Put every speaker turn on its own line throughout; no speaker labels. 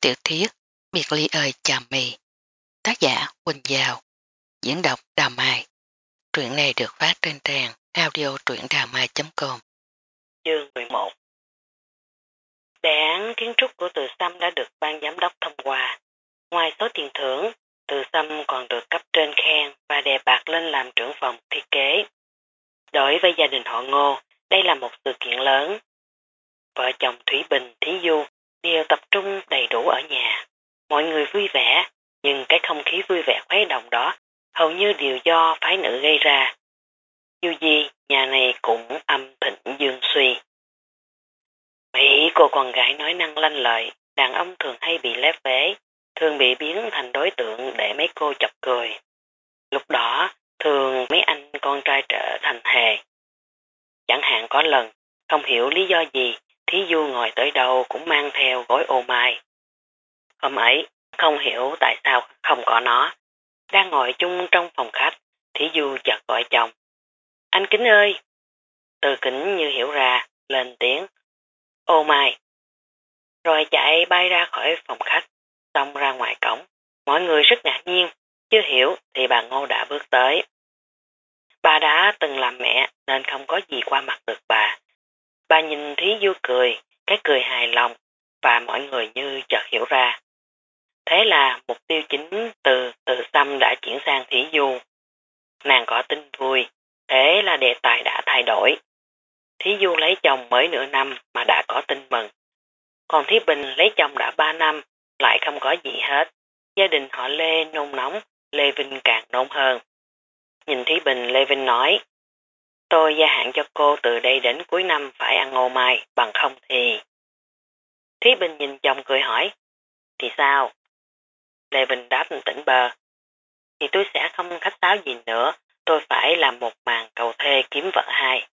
Tiểu thuyết Biệt ly ơi chà mì Tác giả Quỳnh Giao Diễn đọc Đà Mai Truyện này được phát trên trang audio truyệnđàmai.com
Chương 11 Đề án kiến trúc của Từ Sâm đã được ban giám đốc thông qua. Ngoài số tiền thưởng, Từ Sâm còn được cấp trên khen và đề bạc lên làm trưởng phòng thiết kế. Đối với gia đình họ Ngô, đây là một sự kiện lớn. Vợ chồng Thủy Bình, Thí Du đều tập trung đầy đủ ở nhà. Mọi người vui vẻ, nhưng cái không khí vui vẻ khuấy động đó hầu như đều do phái nữ gây ra. Dù gì, nhà này cũng âm thịnh dương suy. Mỹ cô con gái nói năng lanh lợi, đàn ông thường hay bị lép vế, thường bị biến thành đối tượng để mấy cô chọc cười. Lúc đó, thường mấy anh con trai trở thành hề. Chẳng hạn có lần, không hiểu lý do gì, Thí Du ngồi tới đâu cũng mang theo gói ô mai. Hôm ấy, không hiểu tại sao không có nó. Đang ngồi chung trong phòng khách, Thí Du chợt gọi chồng. Anh Kính ơi! Từ kính như hiểu ra, lên tiếng. Ô mai! Rồi chạy bay ra khỏi phòng khách, xong ra ngoài cổng. Mọi người rất ngạc nhiên, chưa hiểu thì bà Ngô đã bước tới. Bà đã từng làm mẹ nên không có gì qua mặt được bà. Bà nhìn Thí Du cười, cái cười hài lòng và mọi người như chợt hiểu ra. Thế là mục tiêu chính từ từ xăm đã chuyển sang Thí Du. Nàng có tin vui, thế là đề tài đã thay đổi. Thí Du lấy chồng mới nửa năm mà đã có tin mừng. Còn Thí Bình lấy chồng đã ba năm, lại không có gì hết. Gia đình họ Lê nôn nóng, Lê Vinh càng nôn hơn. Nhìn Thí Bình, Lê Vinh nói, Tôi gia hạn cho cô từ đây đến cuối năm phải ăn ngô mai, bằng không thì... Thúy Bình nhìn chồng cười hỏi, thì sao? Lê Bình đáp tỉnh bờ, thì tôi sẽ không khách sáo gì nữa, tôi phải làm một màn cầu thê kiếm vợ hai.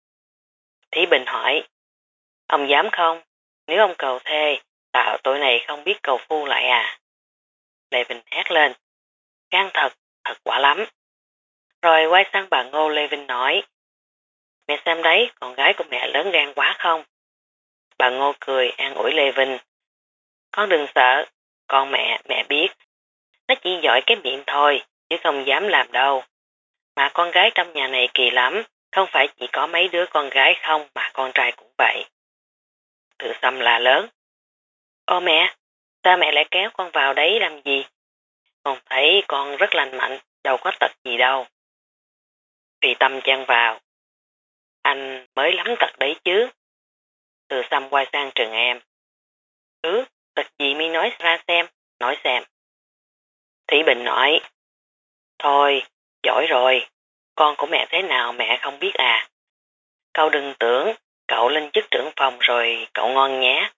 Thúy Bình hỏi, ông dám không? Nếu ông cầu thê, tạo tội này không biết cầu phu lại à? Lê Bình hét lên, gan thật, thật quả lắm. Rồi quay sang bà Ngô Lê Vinh nói, Mẹ xem đấy, con gái của mẹ lớn gan quá không? Bà Ngô cười an ủi Lê Vinh. Con đừng sợ, con mẹ, mẹ biết. Nó chỉ giỏi cái miệng thôi, chứ không dám làm đâu. Mà con gái trong nhà này kỳ lắm, không phải chỉ có mấy đứa con gái không mà con trai cũng vậy. Tự xâm là lớn. Ô mẹ, sao mẹ lại kéo con vào đấy làm gì? Con thấy con rất lành mạnh, đâu có tật gì đâu. Vì tâm chen vào, anh mới lắm tật đấy chứ. Từ xăm quay sang trường em. Ừ, tật gì mi nói ra xem, nói xem. Thủy Bình nói. Thôi, giỏi rồi, con của mẹ thế nào mẹ không biết à. Cậu đừng tưởng, cậu lên chức trưởng phòng rồi cậu ngon nhé.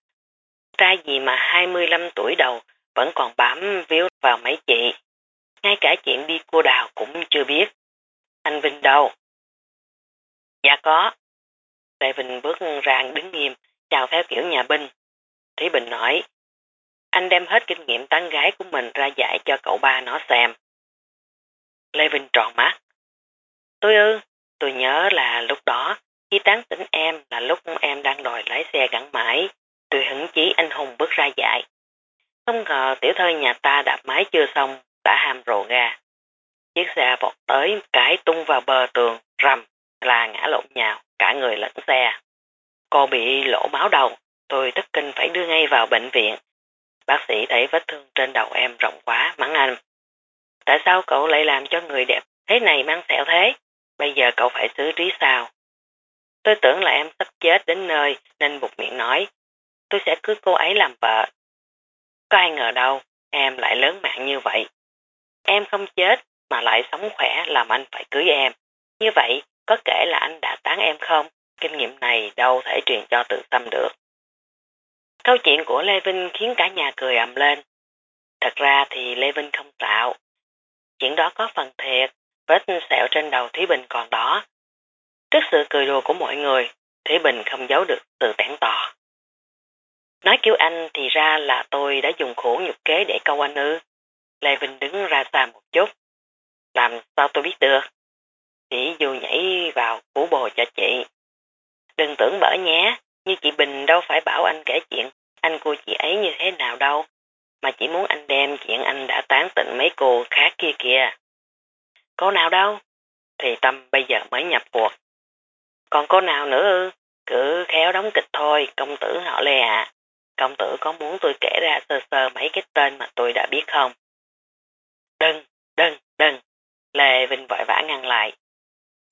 Trai gì mà 25 tuổi đầu vẫn còn bám víu vào mấy chị. Ngay cả chuyện đi cua đào cũng chưa biết. Anh Vinh đâu? Dạ có. Lê Bình bước ra đứng nghiêm, chào theo kiểu nhà binh. Thúy Bình nói, anh đem hết kinh nghiệm tán gái của mình ra dạy cho cậu ba nó xem. Lê Vinh tròn mắt. Tôi ư, tôi nhớ là lúc đó, khi tán tỉnh em là lúc em đang đòi lái xe gắn mãi, tôi hứng chí anh hùng bước ra dạy. Không ngờ tiểu thơ nhà ta đạp máy chưa xong, đã ham rồ ga. Chiếc xe vọt tới cái tung vào bờ tường, rầm là ngã lộn nhào, cả người lẫn xe. Cô bị lỗ máu đầu, tôi tất kinh phải đưa ngay vào bệnh viện. Bác sĩ thấy vết thương trên đầu em rộng quá, mắng anh. Tại sao cậu lại làm cho người đẹp thế này mang sẹo thế? Bây giờ cậu phải xử trí sao? Tôi tưởng là em sắp chết đến nơi nên buộc miệng nói. Tôi sẽ cưới cô ấy làm vợ. Có ai ngờ đâu, em lại lớn mạng như vậy. Em không chết mà lại sống khỏe làm anh phải cưới em. Như vậy có kể là anh đã tán em không? Kinh nghiệm này đâu thể truyền cho tự tâm được. Câu chuyện của Lê Vinh khiến cả nhà cười ầm lên. Thật ra thì Lê Vinh không tạo. Chuyện đó có phần thiệt, vết sẹo trên đầu Thúy Bình còn đó. Trước sự cười đùa của mọi người, Thúy Bình không giấu được sự tản tò. Nói kêu anh thì ra là tôi đã dùng khổ nhục kế để câu anh ư. Lê Vinh đứng ra xa một chút. Làm sao tôi biết được? Chị dù nhảy vào phủ bồ cho chị. Đừng tưởng bở nhé, như chị Bình đâu phải bảo anh kể chuyện anh của chị ấy như thế nào đâu. mà chỉ muốn anh đem chuyện anh đã tán tỉnh mấy cô khác kia kìa. Cô nào đâu? Thì Tâm bây giờ mới nhập cuộc. Còn cô nào nữa ư? Cứ khéo đóng kịch thôi, công tử họ Lê à. Công tử có muốn tôi kể ra sơ sơ mấy cái tên mà tôi đã biết không? Đừng, đừng, đừng. Lê Vinh vội vã ngăn lại.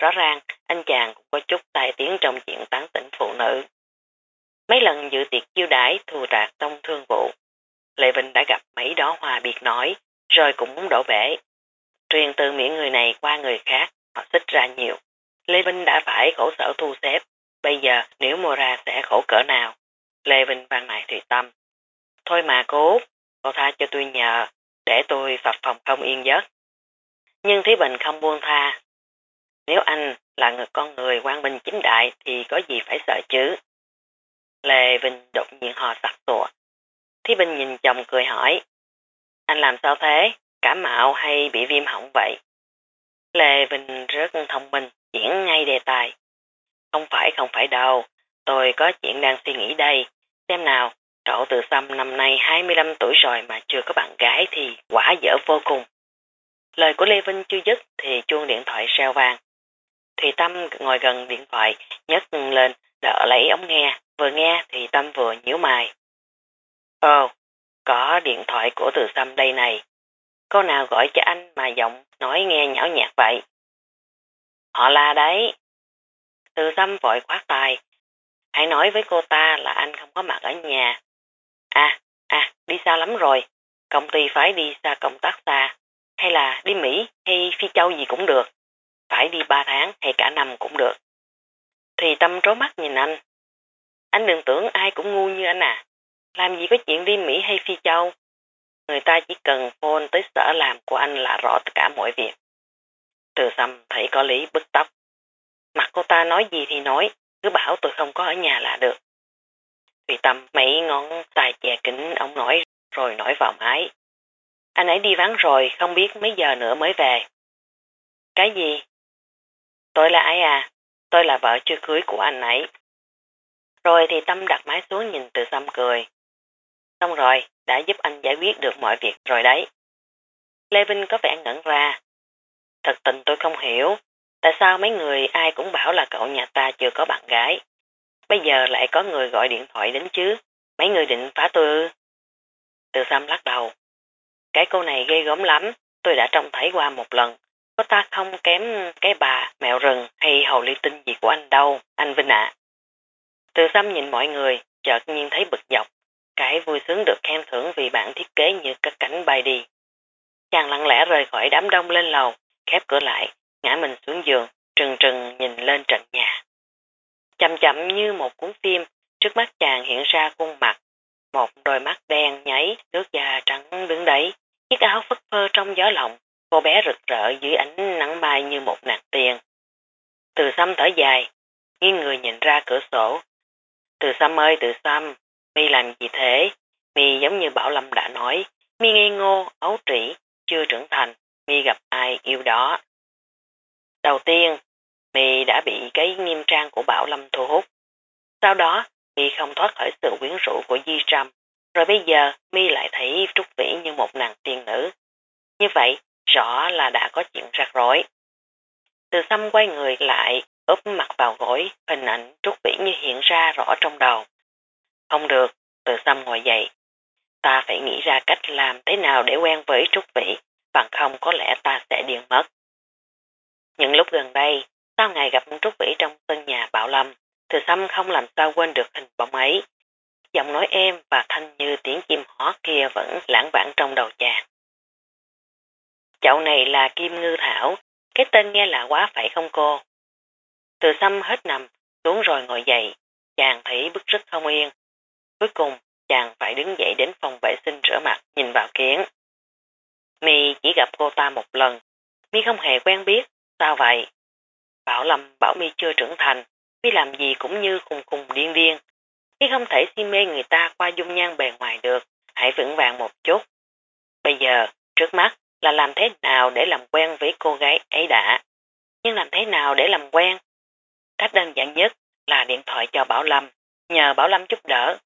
Rõ ràng, anh chàng cũng có chút tài tiếng trong chuyện tán tỉnh phụ nữ. Mấy lần dự tiệc chiêu đãi thù rạc trong thương vụ, Lê Vinh đã gặp mấy đó hòa biệt nói, rồi cũng đổ bể. Truyền từ miệng người này qua người khác, họ xích ra nhiều. Lê Vinh đã phải khổ sở thu xếp, bây giờ nếu mua ra sẽ khổ cỡ nào. Lê Vinh vang lại thủy Tâm. Thôi mà cố, cô tha cho tôi nhờ, để tôi phập phòng không yên giấc. Nhưng Thí Bình không buông tha. Nếu anh là người con người quan minh chính đại thì có gì phải sợ chứ. Lê Vinh đột nhiên hò sặc sụa. Thí Bình nhìn chồng cười hỏi. Anh làm sao thế? Cảm mạo hay bị viêm hỏng vậy? Lê Vinh rất thông minh, chuyển ngay đề tài. Không phải không phải đâu, tôi có chuyện đang suy nghĩ đây. Xem nào, cậu từ xăm năm nay 25 tuổi rồi mà chưa có bạn gái thì quả dở vô cùng. Lời của Lê Vinh chưa dứt thì chuông điện thoại reo vang. Thì Tâm ngồi gần điện thoại, nhấc lên, đỡ lấy ống nghe, vừa nghe thì Tâm vừa nhíu mày. Ồ, có điện thoại của từ Sâm đây này. Cô nào gọi cho anh mà giọng nói nghe nhão nhạt vậy? Họ là đấy. Từ Sâm vội khoát tài. Hãy nói với cô ta là anh không có mặt ở nhà. À, à, đi xa lắm rồi. Công ty phải đi xa công tác xa. Hay là đi Mỹ hay Phi Châu gì cũng được. Phải đi 3 tháng hay cả năm cũng được. Thì tâm trố mắt nhìn anh. Anh đừng tưởng ai cũng ngu như anh à. Làm gì có chuyện đi Mỹ hay Phi Châu. Người ta chỉ cần phone tới sở làm của anh là rõ tất cả mọi việc. Từ xăm thấy có lý bức tóc. Mặt cô ta nói gì thì nói, cứ bảo tôi không có ở nhà là được. Thùy Tâm mấy ngón tay chè kính ông nói rồi nói vào máy. Anh ấy đi vắng rồi, không biết mấy giờ nữa mới về. Cái gì? Tôi là ai à? Tôi là vợ chưa cưới của anh ấy. Rồi thì Tâm đặt máy xuống nhìn từ xăm cười. Xong rồi, đã giúp anh giải quyết được mọi việc rồi đấy. Lê Vinh có vẻ ngẩn ra. Thật tình tôi không hiểu, tại sao mấy người ai cũng bảo là cậu nhà ta chưa có bạn gái. Bây giờ lại có người gọi điện thoại đến chứ, mấy người định phá tôi ư. Từ Sam lắc đầu. Cái cô này ghê gớm lắm, tôi đã trông thấy qua một lần cô ta không kém cái bà mèo rừng hay hầu ly tinh gì của anh đâu, anh Vinh ạ. Từ xăm nhìn mọi người, chợt nhiên thấy bực dọc, cái vui sướng được khen thưởng vì bản thiết kế như cất cánh bay đi. Chàng lặng lẽ rời khỏi đám đông lên lầu, khép cửa lại, ngã mình xuống giường, trừng trừng nhìn lên trần nhà. Chậm chậm như một cuốn phim, trước mắt chàng hiện ra khuôn mặt, một đôi mắt đen nháy, nước da trắng đứng đấy, chiếc áo phất phơ trong gió lộng, cô bé rực rỡ dưới ánh nắng mai như một nàng tiên Từ xăm thở dài, nghiêng người nhìn ra cửa sổ. Từ xăm ơi từ xăm, mi làm gì thế? Mi giống như Bảo Lâm đã nói, mi ngây ngô, ấu trĩ, chưa trưởng thành, mi gặp ai yêu đó. Đầu tiên, mi đã bị cái nghiêm trang của Bảo Lâm thu hút. Sau đó, mi không thoát khỏi sự quyến rũ của Di Trâm, rồi bây giờ mi lại thấy Trúc Vĩ như một nàng tiên nữ. Như vậy, rõ là đã có chuyện rắc rối. Từ xăm quay người lại, úp mặt vào gối, hình ảnh Trúc Vĩ như hiện ra rõ trong đầu. Không được, từ xăm ngồi dậy. Ta phải nghĩ ra cách làm thế nào để quen với Trúc Vĩ, bằng không có lẽ ta sẽ điên mất. Những lúc gần đây, sau ngày gặp Trúc Vĩ trong sân nhà Bảo Lâm, từ xăm không làm sao quên được hình bóng ấy. Giọng nói êm và thanh như tiếng chim hót kia vẫn lãng vãng trong đầu chàng. Chậu này là Kim Ngư Thảo, cái tên nghe lạ quá phải không cô? Từ xăm hết nằm, xuống rồi ngồi dậy, chàng thấy bức rất không yên. Cuối cùng, chàng phải đứng dậy đến phòng vệ sinh rửa mặt, nhìn vào kiến. Mi chỉ gặp cô ta một lần, Mi không hề quen biết, sao vậy? Bảo Lâm bảo Mi chưa trưởng thành, Mi làm gì cũng như khùng khùng điên điên. Mi không thể si mê người ta qua dung nhan bề ngoài được, hãy vững vàng một chút. Bây giờ, trước mắt là làm thế nào để làm quen với cô gái ấy đã. Nhưng làm thế nào để làm quen? Cách đơn giản nhất là điện thoại cho Bảo Lâm, nhờ Bảo Lâm giúp đỡ.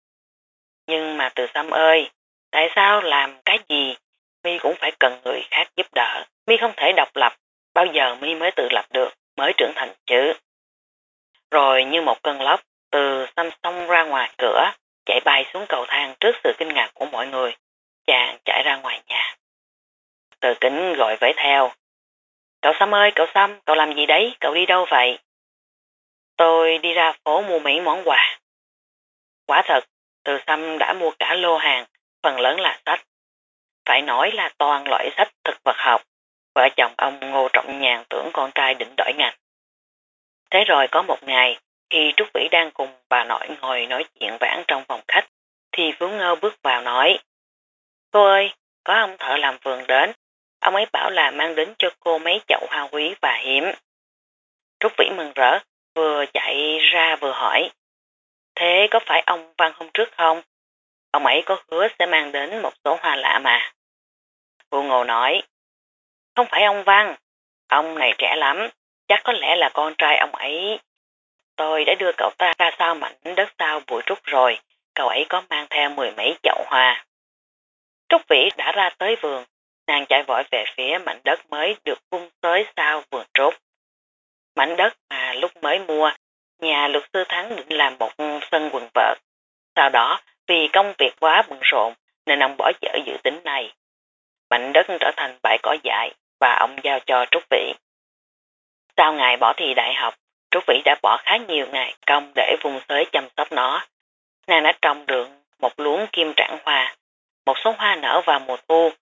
Nhưng mà từ Sam ơi, Tại sao làm cái gì mi cũng phải cần người khác giúp đỡ. Mi không thể độc lập, bao giờ mi mới tự lập được, mới trưởng thành chứ. Rồi như một cơn lốc, từ xăm xông ra ngoài cửa, chạy bay xuống cầu thang trước sự kinh ngạc của mọi người. Chàng chạy ra ngoài nhà. Từ kính gọi vẫy theo. Cậu Sâm ơi, cậu Sâm, cậu làm gì đấy, cậu đi đâu vậy? Tôi đi ra phố mua mấy món quà. Quả thật, từ Sâm đã mua cả lô hàng, phần lớn là sách. Phải nói là toàn loại sách thực vật học. Vợ chồng ông Ngô Trọng Nhàn tưởng con trai định đổi ngành. Thế rồi có một ngày, khi Trúc Vĩ đang cùng bà nội ngồi nói chuyện vãn trong phòng khách, thì Phú Ngô bước vào nói, Cô ơi, có ông thợ làm vườn đến, ông ấy bảo là mang đến cho cô mấy chậu hoa quý và hiếm. Trúc Vĩ mừng rỡ, vừa chạy ra vừa hỏi, Thế có phải ông Văn hôm trước không? Ông ấy có hứa sẽ mang đến một số hoa lạ mà. Vua Ngô nói, không phải ông Văn, ông này trẻ lắm, chắc có lẽ là con trai ông ấy. Tôi đã đưa cậu ta ra sau mảnh đất sau bụi trúc rồi, cậu ấy có mang theo mười mấy chậu hoa. Trúc Vĩ đã ra tới vườn, nàng chạy vội về phía mảnh đất mới được vung tới sau vườn trúc. Mảnh đất mà lúc mới mua, nhà luật sư Thắng định làm một sân quần vợt. Sau đó, vì công việc quá bận rộn nên ông bỏ dở dự tính này. Mảnh đất trở thành bãi cỏ dại và ông giao cho Trúc Vĩ. Sau ngày bỏ thi đại học, Trúc Vĩ đã bỏ khá nhiều ngày công để vùng xới chăm sóc nó. Nàng đã trồng được một luống kim trạng hoa, một số hoa nở vào mùa thu.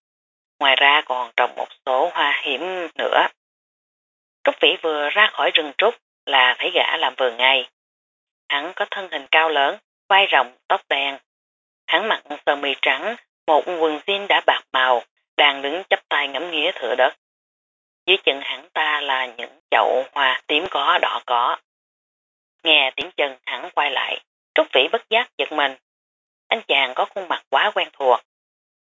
Ngoài ra còn trồng một số hoa hiểm nữa. Trúc Vĩ vừa ra khỏi rừng trúc là thấy gã làm vườn ngay. Hắn có thân hình cao lớn, vai rộng, tóc đen. Hắn mặc sơ mi trắng, một quần jean đã bạc màu, đang đứng chắp tay ngắm nghía thửa đất. Dưới chân hắn ta là những chậu hoa tím có đỏ có. Nghe tiếng chân hắn quay lại, Trúc Vĩ bất giác giật mình. Anh chàng có khuôn mặt quá quen thuộc.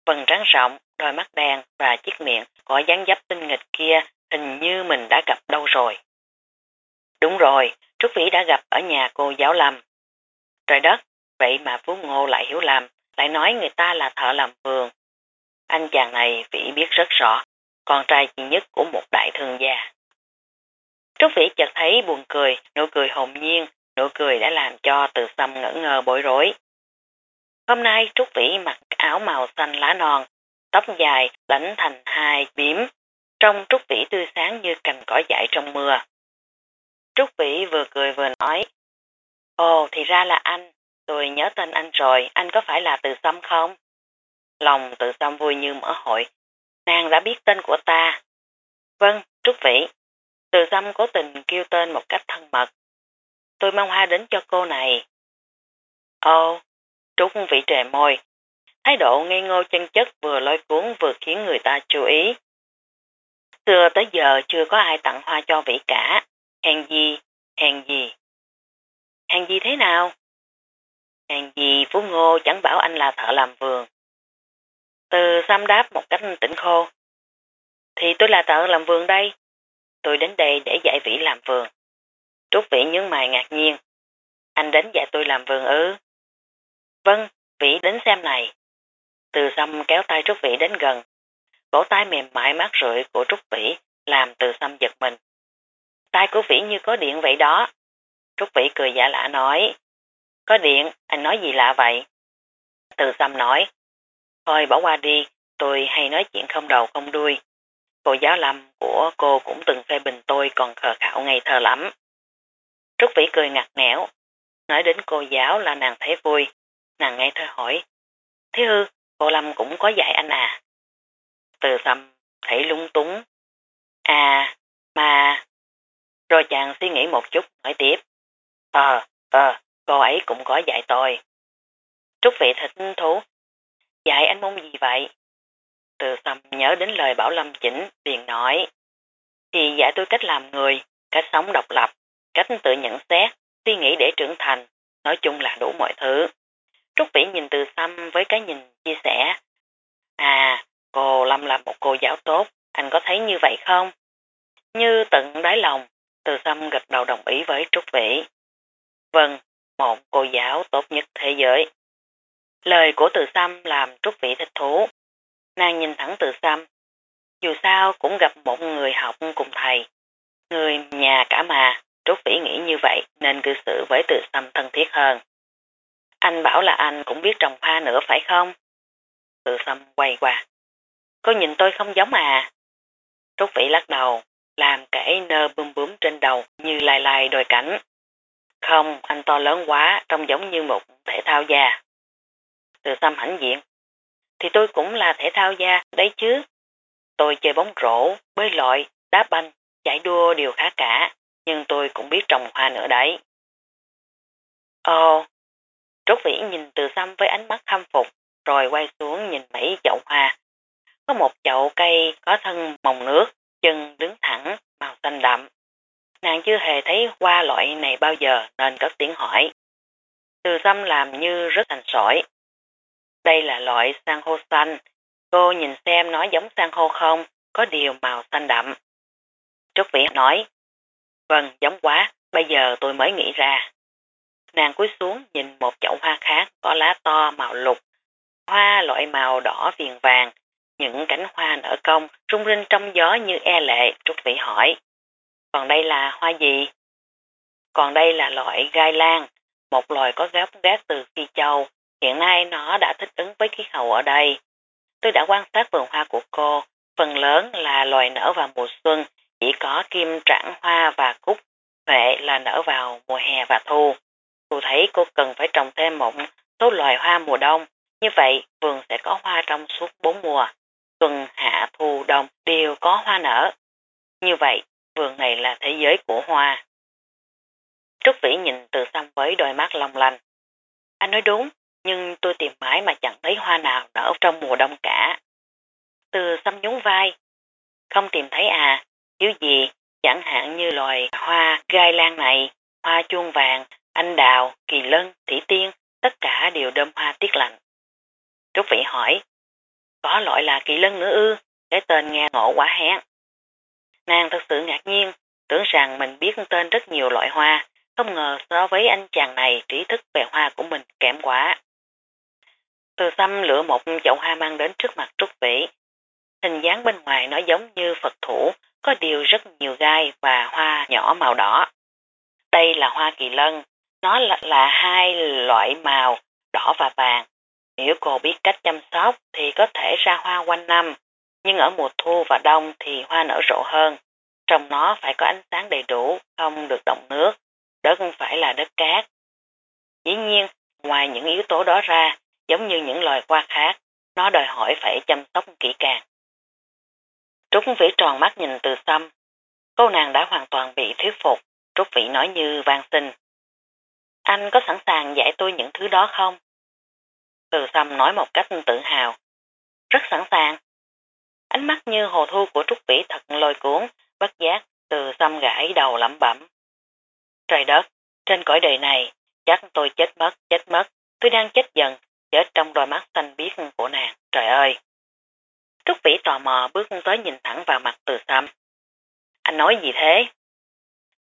Vần trắng rộng, đôi mắt đen và chiếc miệng có dáng dấp tinh nghịch kia hình như mình đã gặp đâu rồi. Đúng rồi, Trúc Vĩ đã gặp ở nhà cô giáo Lâm. Trời đất, vậy mà Phú Ngô lại hiểu lầm, lại nói người ta là thợ làm vườn. Anh chàng này Vĩ biết rất rõ, con trai duy nhất của một đại thương gia. Trúc Vĩ chợt thấy buồn cười, nụ cười hồn nhiên, nụ cười đã làm cho từ xăm ngỡ ngờ bối rối. Hôm nay Trúc Vĩ mặc áo màu xanh lá non, tóc dài đánh thành hai bím, trong Trúc Vĩ tươi sáng như cành cỏ dại trong mưa. Trúc Vĩ vừa cười vừa nói, Ồ thì ra là anh, tôi nhớ tên anh rồi, anh có phải là từ xâm không? Lòng từ xâm vui như mở hội, nàng đã biết tên của ta. Vâng, Trúc Vĩ. Từ xâm cố tình kêu tên một cách thân mật. Tôi mang hoa đến cho cô này. Ồ, Trúc Vĩ trề môi. Thái độ ngây ngô chân chất vừa lôi cuốn vừa khiến người ta chú ý. Xưa tới giờ chưa có ai tặng hoa cho Vĩ cả. Hèn gì, hèn gì. Hèn gì thế nào? Hèn gì Phú Ngô chẳng bảo anh là thợ làm vườn. Từ xăm đáp một cách tỉnh khô. Thì tôi là thợ làm vườn đây. Tôi đến đây để dạy Vĩ làm vườn. Trúc Vĩ nhướng mày ngạc nhiên. Anh đến dạy tôi làm vườn ư? Vâng, Vĩ đến xem này. Từ xăm kéo tay Trúc Vĩ đến gần. Cổ tay mềm mại mát rượi của Trúc Vĩ làm từ xăm giật mình. Tay của Vĩ như có điện vậy đó. Trúc Vĩ cười giả lạ nói. Có điện, anh nói gì lạ vậy? Từ xăm nói. Thôi bỏ qua đi, tôi hay nói chuyện không đầu không đuôi. Cô giáo lâm của cô cũng từng phê bình tôi còn khờ khảo ngây thơ lắm. Trúc Vĩ cười ngặt nẻo. Nói đến cô giáo là nàng thấy vui. Nàng ngây thơ hỏi. Thế hư, cô Lâm cũng có dạy anh à? Từ tâm thấy lung túng. À, mà... Rồi chàng suy nghĩ một chút, nói tiếp. Ờ, ờ, cô ấy cũng có dạy tôi. Trúc vị thịnh thú. Dạy anh môn gì vậy? Từ tâm nhớ đến lời Bảo Lâm chỉnh, liền nói. Thì dạy tôi cách làm người, cách sống độc lập, cách tự nhận xét, suy nghĩ để trưởng thành, nói chung là đủ mọi thứ. Trúc Vĩ nhìn từ xăm với cái nhìn chia sẻ. À, cô Lâm là một cô giáo tốt, anh có thấy như vậy không? Như tận đáy lòng, từ xăm gật đầu đồng ý với Trúc Vĩ. Vâng, một cô giáo tốt nhất thế giới. Lời của từ xăm làm Trúc Vĩ thích thú. Nàng nhìn thẳng từ xăm. Dù sao cũng gặp một người học cùng thầy. Người nhà cả mà, Trúc Vĩ nghĩ như vậy nên cư xử với từ xăm thân thiết hơn. Anh bảo là anh cũng biết trồng hoa nữa phải không? Từ xâm quay qua. Cô nhìn tôi không giống à? Trúc Vĩ lắc đầu, làm cái nơ bươm bướm trên đầu như lai lai đồi cảnh. Không, anh to lớn quá, trông giống như một thể thao gia. Từ xâm hãnh diện. Thì tôi cũng là thể thao gia, đấy chứ. Tôi chơi bóng rổ, bơi lội, đá banh, chạy đua đều khá cả, nhưng tôi cũng biết trồng hoa nữa đấy. Ồ, Trúc Vĩ nhìn từ xăm với ánh mắt khâm phục, rồi quay xuống nhìn mấy chậu hoa. Có một chậu cây có thân mồng nước, chân đứng thẳng, màu xanh đậm. Nàng chưa hề thấy hoa loại này bao giờ nên có tiếng hỏi. Từ xăm làm như rất thành sỏi. Đây là loại san hô xanh. Cô nhìn xem nó giống san hô không, có điều màu xanh đậm. Trúc Vĩ nói, vâng giống quá, bây giờ tôi mới nghĩ ra. Nàng cúi xuống nhìn một chậu hoa khác có lá to màu lục, hoa loại màu đỏ viền vàng, những cánh hoa nở công rung rinh trong gió như e lệ, Trúc Vĩ hỏi. Còn đây là hoa gì? Còn đây là loại gai lan, một loài có gốc gác từ Phi Châu. Hiện nay nó đã thích ứng với khí hậu ở đây. Tôi đã quan sát vườn hoa của cô, phần lớn là loài nở vào mùa xuân, chỉ có kim trảng hoa và cúc, huệ là nở vào mùa hè và thu. Tôi thấy cô cần phải trồng thêm một số loài hoa mùa đông, như vậy vườn sẽ có hoa trong suốt bốn mùa. Xuân, hạ, thu, đông đều có hoa nở. Như vậy, vườn này là thế giới của hoa. Trúc Vĩ nhìn từ xăm với đôi mắt long lanh. Anh nói đúng, nhưng tôi tìm mãi mà chẳng thấy hoa nào nở trong mùa đông cả. Từ xăm nhún vai. Không tìm thấy à, thiếu gì, chẳng hạn như loài hoa gai lan này, hoa chuông vàng, anh đào, kỳ lân, thủy tiên, tất cả đều đơm hoa tiết lạnh. Trúc Vĩ hỏi, có loại là kỳ lân nữa ư, cái tên nghe ngộ quá hén. Nàng thật sự ngạc nhiên, tưởng rằng mình biết tên rất nhiều loại hoa, không ngờ so với anh chàng này trí thức về hoa của mình kém quá. Từ xăm lựa một chậu hoa mang đến trước mặt Trúc Vĩ. Hình dáng bên ngoài nó giống như Phật thủ, có điều rất nhiều gai và hoa nhỏ màu đỏ. Đây là hoa kỳ lân, nó là, là hai loại màu đỏ và vàng. Nếu cô biết cách chăm sóc thì có thể ra hoa quanh năm, nhưng ở mùa thu và đông thì hoa nở rộ hơn. Trong nó phải có ánh sáng đầy đủ, không được động nước, đất phải là đất cát. Dĩ nhiên, ngoài những yếu tố đó ra, giống như những loài hoa khác, nó đòi hỏi phải chăm sóc kỹ càng. Trúc Vĩ tròn mắt nhìn từ xăm. Cô nàng đã hoàn toàn bị thuyết phục, Trúc Vĩ nói như vang sinh. Anh có sẵn sàng dạy tôi những thứ đó không? Từ xăm nói một cách tự hào. Rất sẵn sàng. Ánh mắt như hồ thu của Trúc Vĩ thật lôi cuốn, bất giác, từ xăm gãi đầu lẩm bẩm. Trời đất, trên cõi đời này, chắc tôi chết mất, chết mất, tôi đang chết dần, chết trong đôi mắt xanh biếc của nàng, trời ơi. Trúc Vĩ tò mò bước tới nhìn thẳng vào mặt từ xăm. Anh nói gì thế?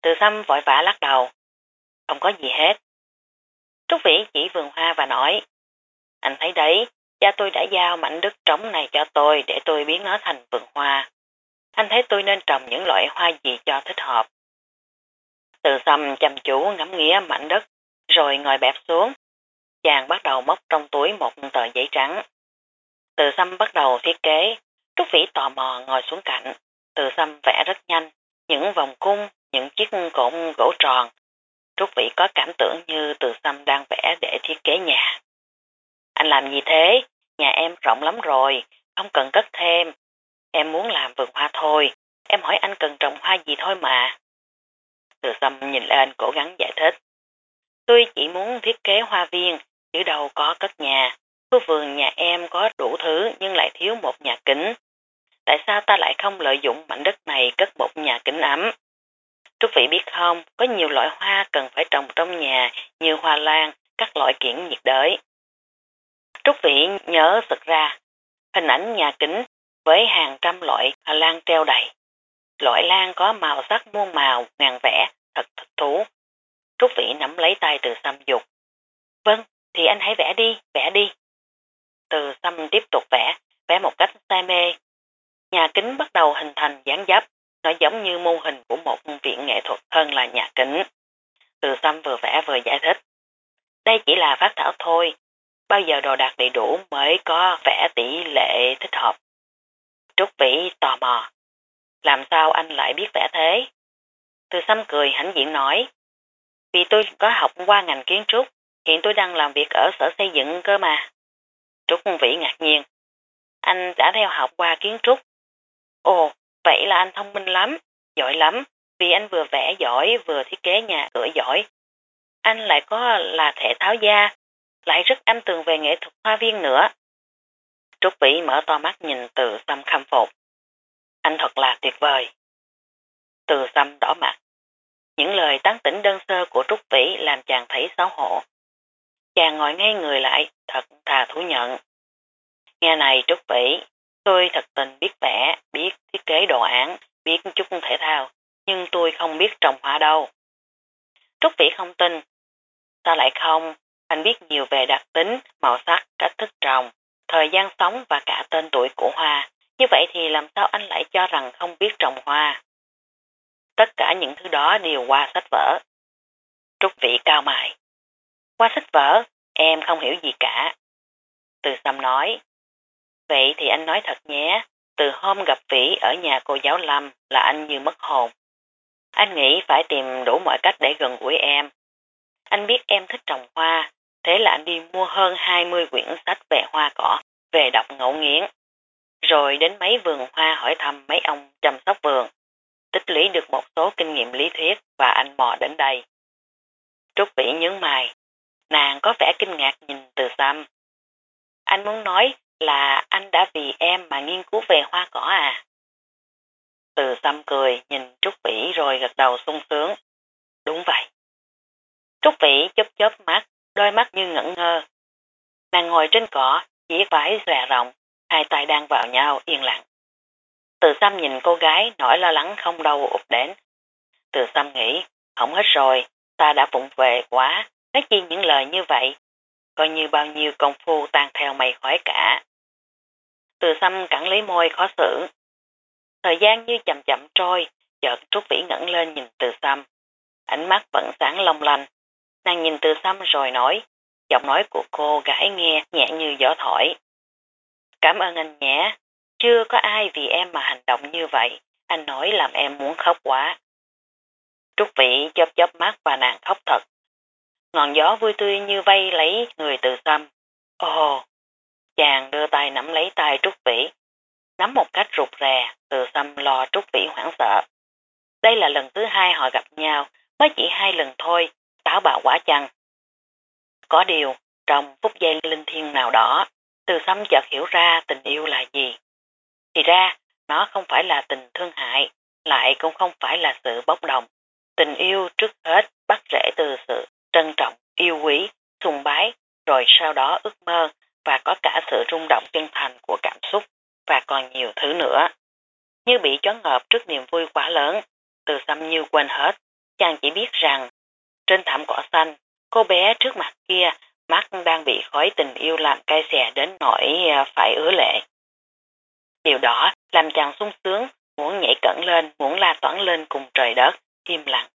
Từ xăm vội vã lắc đầu. Không có gì hết. Trúc Vĩ chỉ vườn hoa và nói. Anh thấy đấy, cha tôi đã giao mảnh đất trống này cho tôi để tôi biến nó thành vườn hoa. Anh thấy tôi nên trồng những loại hoa gì cho thích hợp. Từ xăm chăm chú ngắm nghía mảnh đất, rồi ngồi bẹp xuống. Chàng bắt đầu móc trong túi một tờ giấy trắng. Từ xăm bắt đầu thiết kế, Trúc Vĩ tò mò ngồi xuống cạnh. Từ xăm vẽ rất nhanh, những vòng cung, những chiếc cột gỗ tròn. Trúc Vĩ có cảm tưởng như từ xăm đang vẽ để thiết kế nhà. Anh làm gì thế? Nhà em rộng lắm rồi, không cần cất thêm. Em muốn làm vườn hoa thôi, em hỏi anh cần trồng hoa gì thôi mà. Từ xăm nhìn lên cố gắng giải thích. Tôi chỉ muốn thiết kế hoa viên, chứ đâu có cất nhà. Khu vườn nhà em có đủ thứ nhưng lại thiếu một nhà kính. Tại sao ta lại không lợi dụng mảnh đất này cất một nhà kính ấm? Các vị biết không, có nhiều loại hoa cần phải trồng trong nhà như hoa lan, các loại kiển nhiệt đới. Trúc vị nhớ sực ra, hình ảnh nhà kính với hàng trăm loại hoa lan treo đầy. Loại lan có màu sắc muôn màu, ngàn vẽ, thật thật thú. Trúc vị nắm lấy tay từ xăm dục. Vâng, thì anh hãy vẽ đi, vẽ đi. từ xăm tiếp tục vẽ, vẽ một cách say mê. Nhà kính bắt đầu hình thành dáng dấp, nó giống như mô hình của một viện nghệ thuật hơn là nhà kính. Từ xăm vừa vẽ vừa giải thích. Đây chỉ là phát thảo thôi, bao giờ đồ đạc đầy đủ mới có vẽ tỷ lệ thích hợp. Trúc Vĩ tò mò. Làm sao anh lại biết vẽ thế? Từ xăm cười hãnh diện nói. Vì tôi có học qua ngành kiến trúc, hiện tôi đang làm việc ở sở xây dựng cơ mà. Trúc Vĩ ngạc nhiên. Anh đã theo học qua kiến trúc. Ồ, vậy là anh thông minh lắm, giỏi lắm, vì anh vừa vẽ giỏi vừa thiết kế nhà cửa giỏi. Anh lại có là thể tháo gia, lại rất âm tường về nghệ thuật hoa viên nữa. Trúc Vĩ mở to mắt nhìn từ xăm khâm phục. Anh thật là tuyệt vời. Từ xăm đỏ mặt. Những lời tán tỉnh đơn sơ của Trúc Vĩ làm chàng thấy xấu hổ. Chàng ngồi ngay người lại, thật thà thú nhận. Nghe này Trúc Vĩ, tôi thật tình biết vẽ, biết thiết kế đồ án, biết chút thể thao, nhưng tôi không biết trồng hoa đâu. Trúc Vĩ không tin. Sao lại không? Anh biết nhiều về đặc tính, màu sắc, cách thức trồng, thời gian sống và cả tên tuổi của hoa. Như vậy thì làm sao anh lại cho rằng không biết trồng hoa? Tất cả những thứ đó đều qua sách vở. Trúc Vĩ cao mày. Qua sách vở, em không hiểu gì cả. Từ Sâm nói, vậy thì anh nói thật nhé, từ hôm gặp Vĩ ở nhà cô giáo Lâm là anh như mất hồn. Anh nghĩ phải tìm đủ mọi cách để gần gũi em. Anh biết em thích trồng hoa, thế là anh đi mua hơn 20 quyển sách về hoa cỏ, về đọc ngẫu nghiến. Rồi đến mấy vườn hoa hỏi thăm mấy ông chăm sóc vườn. Tích lũy được một số kinh nghiệm lý thuyết và anh mò đến đây. Trúc Vĩ nhớ mày, nàng có vẻ kinh ngạc nhìn từ xăm. Anh muốn nói là anh đã vì em mà nghiên cứu về hoa cỏ à? Từ xăm cười nhìn Trúc Vĩ rồi gật đầu sung sướng. Đúng vậy. Trúc Vĩ chớp chớp mắt, đôi mắt như ngẩn ngơ. Nàng ngồi trên cỏ, chỉ phải xòe rộng, hai tay đang vào nhau yên lặng. Từ xăm nhìn cô gái nỗi lo lắng không đâu ụp đến. Từ xăm nghĩ, không hết rồi, ta đã vụng về quá, nói chi những lời như vậy, coi như bao nhiêu công phu tan theo mày khói cả. Từ xăm cẳng lấy môi khó xử. Thời gian như chậm chậm trôi, chợt Trúc Vĩ ngẩng lên nhìn từ xăm. Ánh mắt vẫn sáng long lanh. Nàng nhìn từ xăm rồi nói, giọng nói của cô gái nghe nhẹ như gió thổi. Cảm ơn anh nhé, chưa có ai vì em mà hành động như vậy, anh nói làm em muốn khóc quá. Trúc Vĩ chớp chớp mắt và nàng khóc thật. Ngọn gió vui tươi như vây lấy người từ xăm. Ồ, chàng đưa tay nắm lấy tay Trúc Vĩ. Nắm một cách rụt rè, từ xăm lo Trúc Vĩ hoảng sợ. Đây là lần thứ hai họ gặp nhau, mới chỉ hai lần thôi, táo bạo quá chăng. Có điều, trong phút giây linh thiêng nào đó, từ xăm chợt hiểu ra tình yêu là gì. Thì ra, nó không phải là tình thương hại, lại cũng không phải là sự bốc đồng. Tình yêu trước hết bắt rễ từ sự trân trọng, yêu quý, sùng bái, rồi sau đó ước mơ và có cả sự rung động chân thành của cảm xúc và còn nhiều thứ nữa. Như bị choáng ngợp trước niềm vui quá lớn, từ xăm như quên hết, chàng chỉ biết rằng trên thảm cỏ xanh, cô bé trước mặt kia mắt đang bị khói tình yêu làm cay xè đến nỗi à, phải ứa lệ. Điều đó làm chàng sung sướng, muốn nhảy cẩn lên, muốn la toán lên cùng trời đất, im lặng.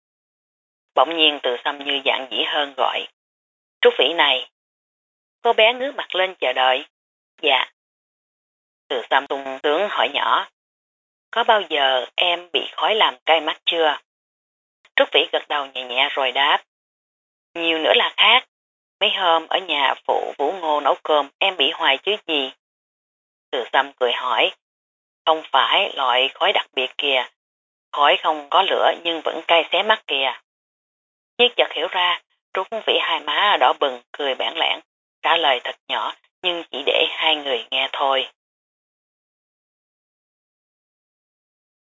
Bỗng nhiên từ xăm như dạng dĩ hơn gọi. Trúc vĩ này. Cô bé ngước mặt lên chờ đợi. Dạ. Từ xăm tung tướng hỏi nhỏ. Có bao giờ em bị khói làm cay mắt chưa? Trúc vĩ gật đầu nhẹ nhẹ rồi đáp. Nhiều nữa là khác. Mấy hôm ở nhà phụ Vũ Ngô nấu cơm, em bị hoài chứ gì? Từ xăm cười hỏi. Không phải loại khói đặc biệt kìa. Khói không có lửa nhưng vẫn cay xé mắt kìa. Như chợt hiểu ra, Trúc Vĩ hai má đỏ bừng cười bản lãng, trả lời thật nhỏ nhưng chỉ để hai người nghe thôi.